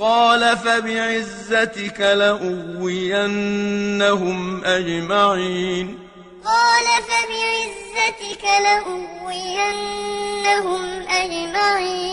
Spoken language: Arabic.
قال فبعزتك لأغوينهم أجمعين. قال فبعزتك لأغوينهم أجمعين.